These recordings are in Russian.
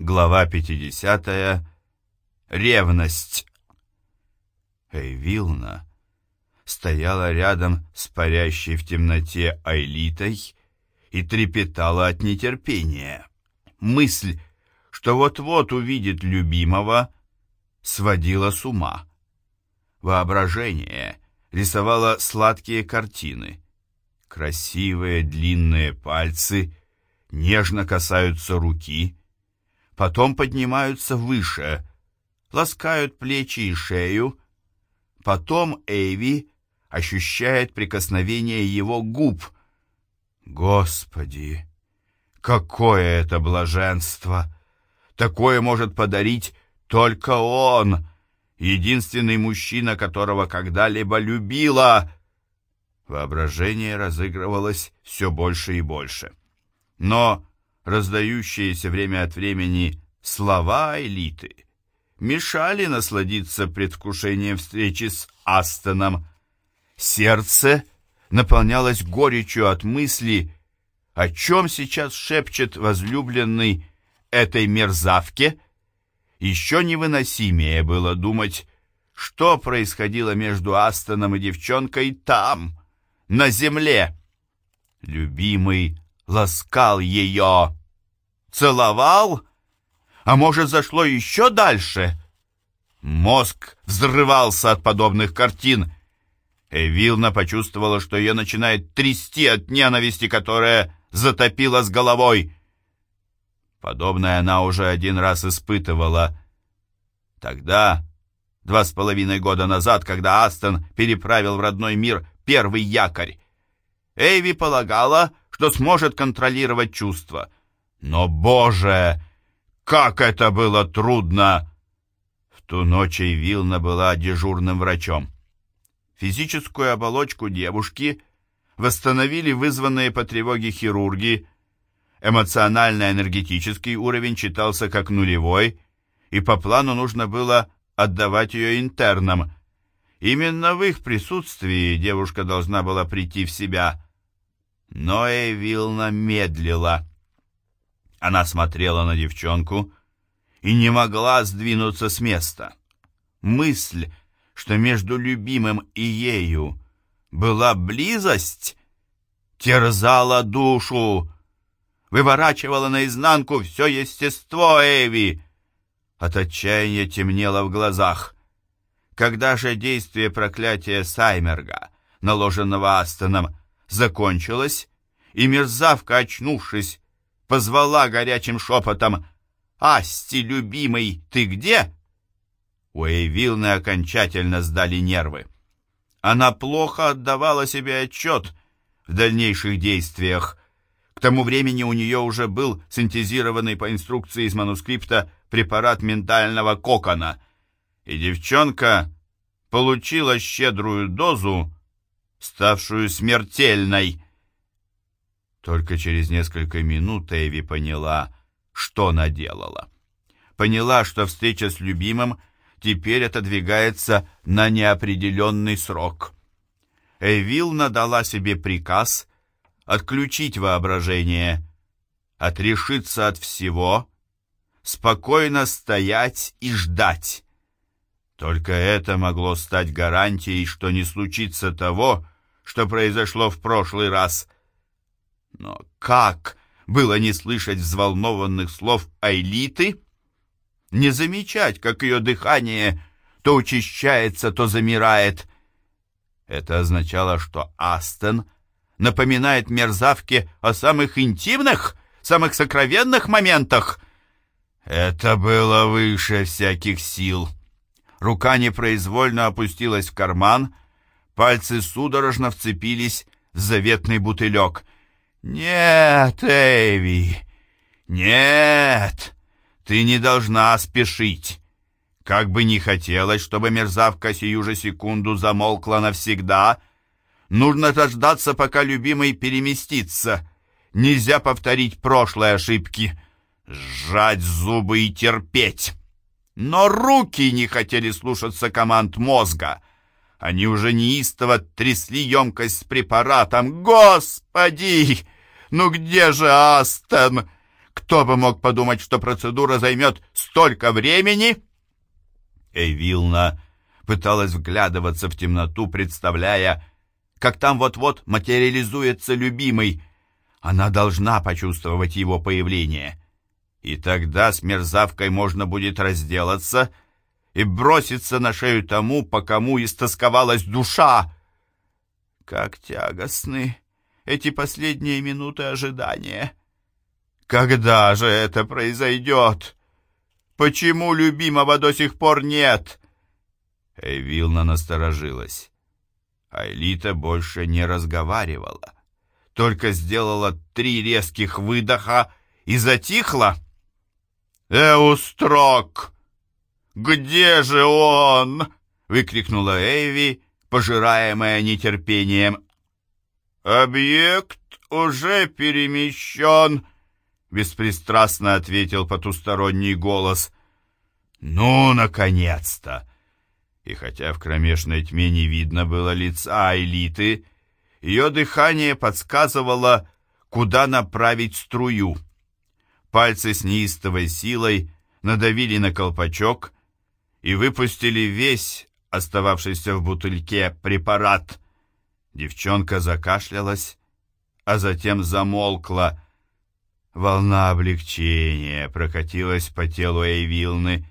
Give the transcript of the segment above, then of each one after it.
Глава 50. Ревность. Эйвилна стояла рядом с парящей в темноте Айлитой и трепетала от нетерпения. Мысль, что вот-вот увидит любимого, сводила с ума. Воображение рисовало сладкие картины. Красивые длинные пальцы нежно касаются руки — потом поднимаются выше, ласкают плечи и шею, потом Эйви ощущает прикосновение его губ. Господи, какое это блаженство! Такое может подарить только он, единственный мужчина, которого когда-либо любила. Воображение разыгрывалось все больше и больше. Но раздающиеся время от времени слова элиты мешали насладиться предвкушением встречи с Астоном. Сердце наполнялось горечью от мысли, о чем сейчас шепчет возлюбленный этой мерзавке. Еще невыносимее было думать, что происходило между Астоном и девчонкой там, на земле. Любимый ласкал ее, целовал, а может, зашло еще дальше. Мозг взрывался от подобных картин. Эвилна почувствовала, что ее начинает трясти от ненависти, которая затопила с головой. Подобное она уже один раз испытывала. Тогда, два с половиной года назад, когда Астон переправил в родной мир первый якорь, Эйви полагала, что сможет контролировать чувства. Но, боже, как это было трудно! В ту ночь Вилна была дежурным врачом. Физическую оболочку девушки восстановили вызванные по тревоге хирурги. Эмоционально-энергетический уровень читался как нулевой, и по плану нужно было отдавать ее интернам. Именно в их присутствии девушка должна была прийти в себя – но Эвилна медлила. Она смотрела на девчонку и не могла сдвинуться с места. Мысль, что между любимым и ею была близость, терзала душу, выворачивала наизнанку все естество Эви. От отчаяния темнело в глазах. Когда же действие проклятия Саймерга, наложенного Астоном, закончилась, и мерзавка, очнувшись, позвала горячим шепотом «Асти, любимый, ты где?» У Эйвилны окончательно сдали нервы. Она плохо отдавала себе отчет в дальнейших действиях. К тому времени у нее уже был синтезированный по инструкции из манускрипта препарат ментального кокона, и девчонка получила щедрую дозу ставшую смертельной. Только через несколько минут Эви поняла, что наделала. Поняла, что встреча с любимым теперь отодвигается на неопределенный срок. Эвилна дала себе приказ отключить воображение, отрешиться от всего, спокойно стоять и ждать. Только это могло стать гарантией, что не случится того, что произошло в прошлый раз. Но как было не слышать взволнованных слов Айлиты? Не замечать, как ее дыхание то учащается, то замирает. Это означало, что Астон напоминает мерзавке о самых интимных, самых сокровенных моментах. Это было выше всяких сил. Рука непроизвольно опустилась в карман, Пальцы судорожно вцепились в заветный бутылек. «Нет, Эви, нет, ты не должна спешить. Как бы ни хотелось, чтобы мерзавка сию же секунду замолкла навсегда, нужно дождаться, пока любимый переместится. Нельзя повторить прошлые ошибки, сжать зубы и терпеть». Но руки не хотели слушаться команд мозга — они уже неистово трясли емкость с препаратом. «Господи! Ну где же Астон? Кто бы мог подумать, что процедура займет столько времени?» Эйвилна пыталась вглядываться в темноту, представляя, как там вот-вот материализуется любимый. Она должна почувствовать его появление. И тогда с мерзавкой можно будет разделаться и броситься на шею тому, по кому истосковалась душа. Как тягостны эти последние минуты ожидания. Когда же это произойдет? Почему любимого до сих пор нет? Эвилна насторожилась. Айлита больше не разговаривала, только сделала три резких выдоха и затихла. «Эустрок! Где же он?» — выкрикнула Эйви, пожираемая нетерпением. «Объект уже перемещен», — беспристрастно ответил потусторонний голос. «Ну, наконец-то!» И хотя в кромешной тьме не видно было лица элиты, ее дыхание подсказывало, куда направить струю. Пальцы с неистовой силой надавили на колпачок и выпустили весь остававшийся в бутыльке препарат. Девчонка закашлялась, а затем замолкла. Волна облегчения прокатилась по телу Эйвилны.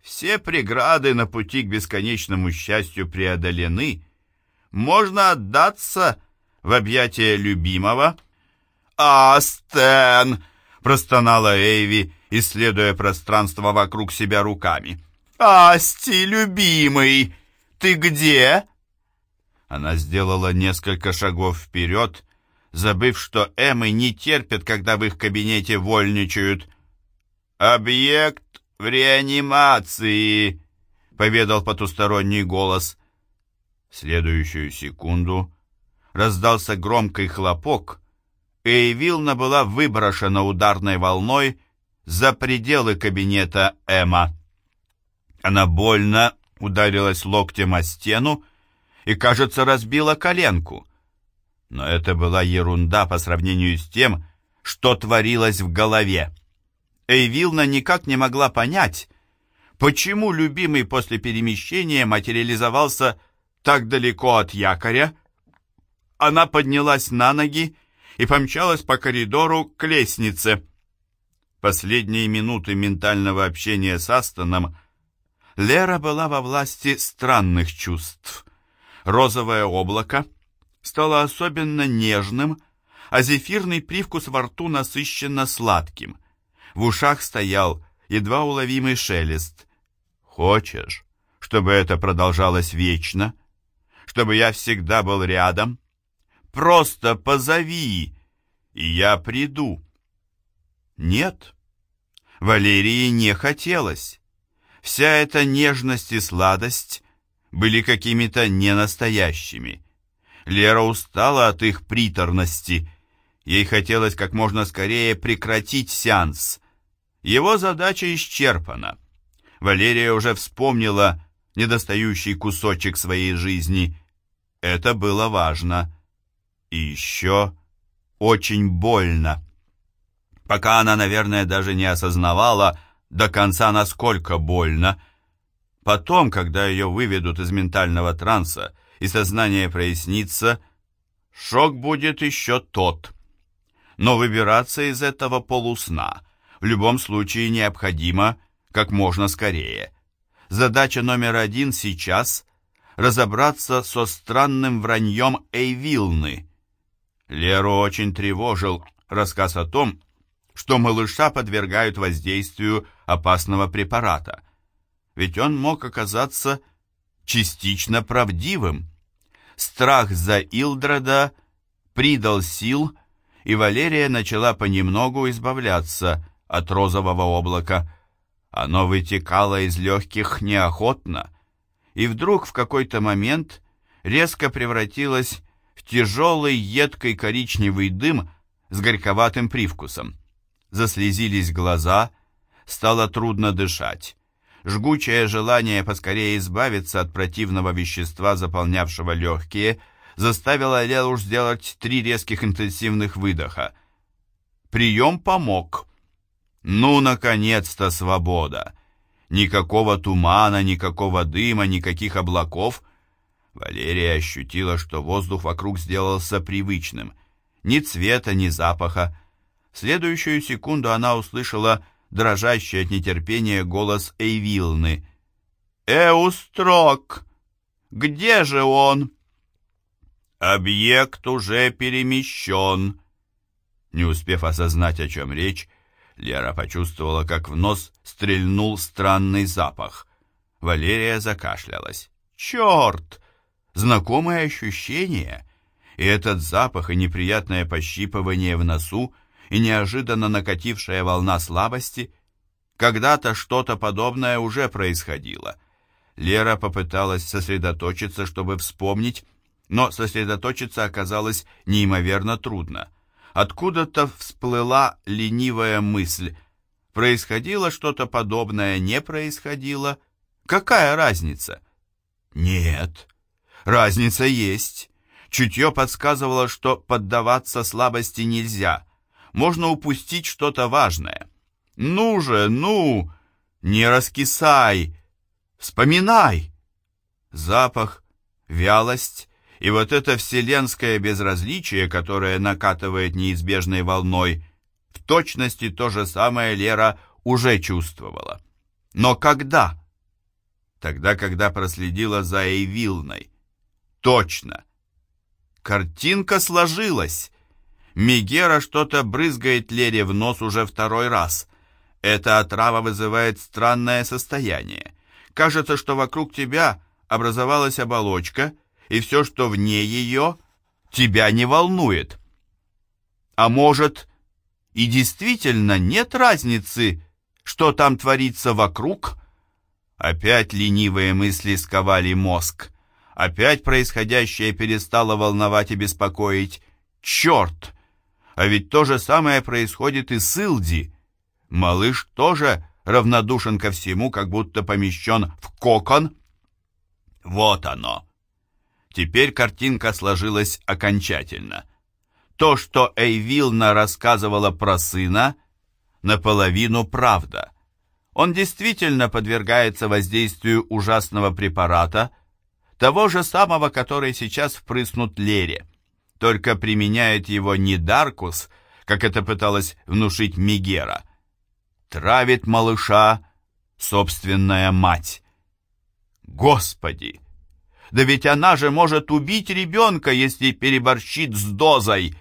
Все преграды на пути к бесконечному счастью преодолены. Можно отдаться в объятия любимого. «А, Стэн!» простонала Эйви, исследуя пространство вокруг себя руками. «Асти, любимый, ты где?» Она сделала несколько шагов вперед, забыв, что Эммы не терпят, когда в их кабинете вольничают. «Объект в реанимации», — поведал потусторонний голос. В следующую секунду раздался громкий хлопок, Эйвилна была выброшена ударной волной за пределы кабинета Эма. Она больно ударилась локтем о стену и, кажется, разбила коленку. Но это была ерунда по сравнению с тем, что творилось в голове. Эйвилна никак не могла понять, почему любимый после перемещения материализовался так далеко от якоря. Она поднялась на ноги и помчалась по коридору к лестнице. Последние минуты ментального общения с Астоном Лера была во власти странных чувств. Розовое облако стало особенно нежным, а зефирный привкус во рту насыщенно сладким. В ушах стоял едва уловимый шелест. «Хочешь, чтобы это продолжалось вечно? Чтобы я всегда был рядом?» Просто позови, и я приду. Нет, Валерии не хотелось. Вся эта нежность и сладость были какими-то ненастоящими. Лера устала от их приторности. Ей хотелось как можно скорее прекратить сеанс. Его задача исчерпана. Валерия уже вспомнила недостающий кусочек своей жизни. Это было важно. И еще очень больно. Пока она, наверное, даже не осознавала до конца, насколько больно. Потом, когда ее выведут из ментального транса и сознание прояснится, шок будет еще тот. Но выбираться из этого полусна в любом случае необходимо как можно скорее. Задача номер один сейчас — разобраться со странным враньем Эйвилны — Леру очень тревожил рассказ о том, что малыша подвергают воздействию опасного препарата. Ведь он мог оказаться частично правдивым. Страх за Илдреда придал сил, и Валерия начала понемногу избавляться от розового облака. Оно вытекало из легких неохотно, и вдруг в какой-то момент резко превратилось тяжелый едкий коричневый дым с горьковатым привкусом. Заслезились глаза, стало трудно дышать. Жгучее желание поскорее избавиться от противного вещества, заполнявшего легкие, заставило Лелуш сделать три резких интенсивных выдоха. Прием помог. Ну, наконец-то свобода! Никакого тумана, никакого дыма, никаких облаков. Валерия ощутила, что воздух вокруг сделался привычным. Ни цвета, ни запаха. В следующую секунду она услышала дрожащий от нетерпения голос Эйвилны. «Эустрок! Где же он?» «Объект уже перемещен». Не успев осознать, о чем речь, Лера почувствовала, как в нос стрельнул странный запах. Валерия закашлялась. «Черт! Знакомое ощущение!» И этот запах, и неприятное пощипывание в носу, и неожиданно накатившая волна слабости. Когда-то что-то подобное уже происходило. Лера попыталась сосредоточиться, чтобы вспомнить, но сосредоточиться оказалось неимоверно трудно. Откуда-то всплыла ленивая мысль. Происходило что-то подобное, не происходило. Какая разница? Нет, разница есть. Чутье подсказывало, что поддаваться слабости нельзя. Можно упустить что-то важное. Ну же, ну, не раскисай, вспоминай. Запах, вялость и вот это вселенское безразличие, которое накатывает неизбежной волной, в точности то же самое Лера уже чувствовала. Но когда? Тогда, когда проследила за Эйвилной. Точно. Картинка сложилась. Мегера что-то брызгает Лере в нос уже второй раз. Эта отрава вызывает странное состояние. Кажется, что вокруг тебя образовалась оболочка — и все, что вне ее, тебя не волнует. А может, и действительно нет разницы, что там творится вокруг? Опять ленивые мысли сковали мозг. Опять происходящее перестало волновать и беспокоить. Черт! А ведь то же самое происходит и с Илди. Малыш тоже равнодушен ко всему, как будто помещен в кокон. Вот оно. Теперь картинка сложилась окончательно. То, что Эйвилна рассказывала про сына, наполовину правда. Он действительно подвергается воздействию ужасного препарата, того же самого, который сейчас впрыснут Лере. Только применяет его не Даркус, как это пыталась внушить Мигера. Травит малыша собственная мать. Господи! Да ведь она же может убить ребенка, если переборщит с дозой.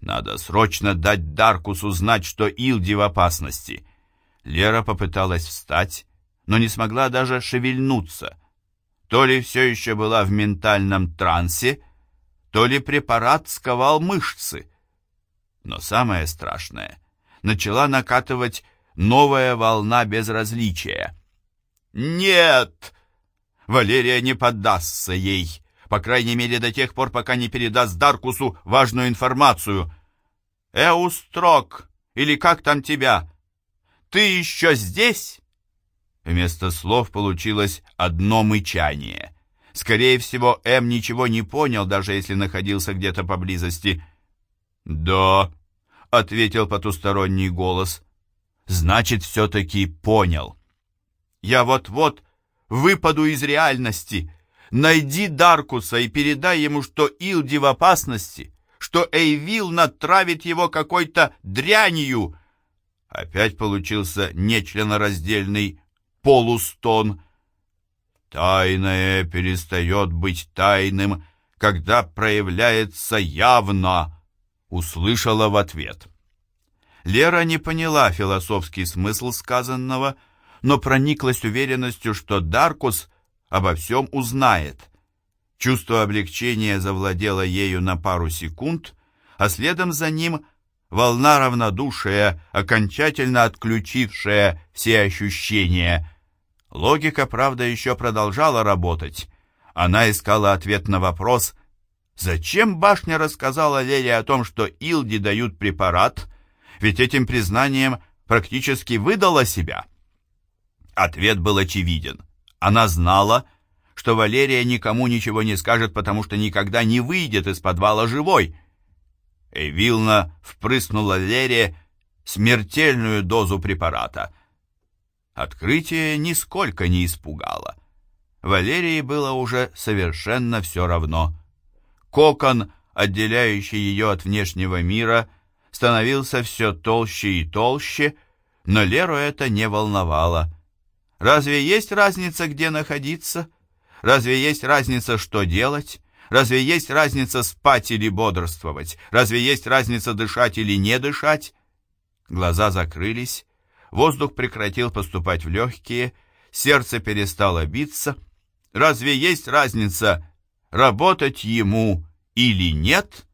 Надо срочно дать Даркусу знать, что Илди в опасности. Лера попыталась встать, но не смогла даже шевельнуться. То ли все еще была в ментальном трансе, то ли препарат сковал мышцы. Но самое страшное, начала накатывать новая волна безразличия. «Нет!» Валерия не поддастся ей, по крайней мере до тех пор, пока не передаст Даркусу важную информацию. «Эустрок, или как там тебя? Ты еще здесь?» Вместо слов получилось одно мычание. Скорее всего, М ничего не понял, даже если находился где-то поблизости. «Да», — ответил потусторонний голос. «Значит, все-таки понял. Я вот-вот выпаду из реальности. Найди Даркуса и передай ему, что Илди в опасности, что Эйвил натравит его какой-то дрянью. Опять получился нечленораздельный полустон. Тайное перестает быть тайным, когда проявляется явно, услышала в ответ. Лера не поняла философский смысл сказанного, — но прониклась уверенностью, что Даркус обо всем узнает. Чувство облегчения завладело ею на пару секунд, а следом за ним волна равнодушия, окончательно отключившая все ощущения. Логика, правда, еще продолжала работать. Она искала ответ на вопрос, зачем башня рассказала Лере о том, что Илди дают препарат, ведь этим признанием практически выдала себя. Ответ был очевиден. Она знала, что Валерия никому ничего не скажет, потому что никогда не выйдет из подвала живой. Эвилна впрыснула Лере смертельную дозу препарата. Открытие нисколько не испугало. Валерии было уже совершенно все равно. Кокон, отделяющий ее от внешнего мира, становился все толще и толще, но Леру это не волновало. Разве есть разница, где находиться? Разве есть разница, что делать? Разве есть разница спать или бодрствовать? Разве есть разница дышать или не дышать? Глаза закрылись, воздух прекратил поступать в легкие, сердце перестало биться. Разве есть разница, работать ему или нет?»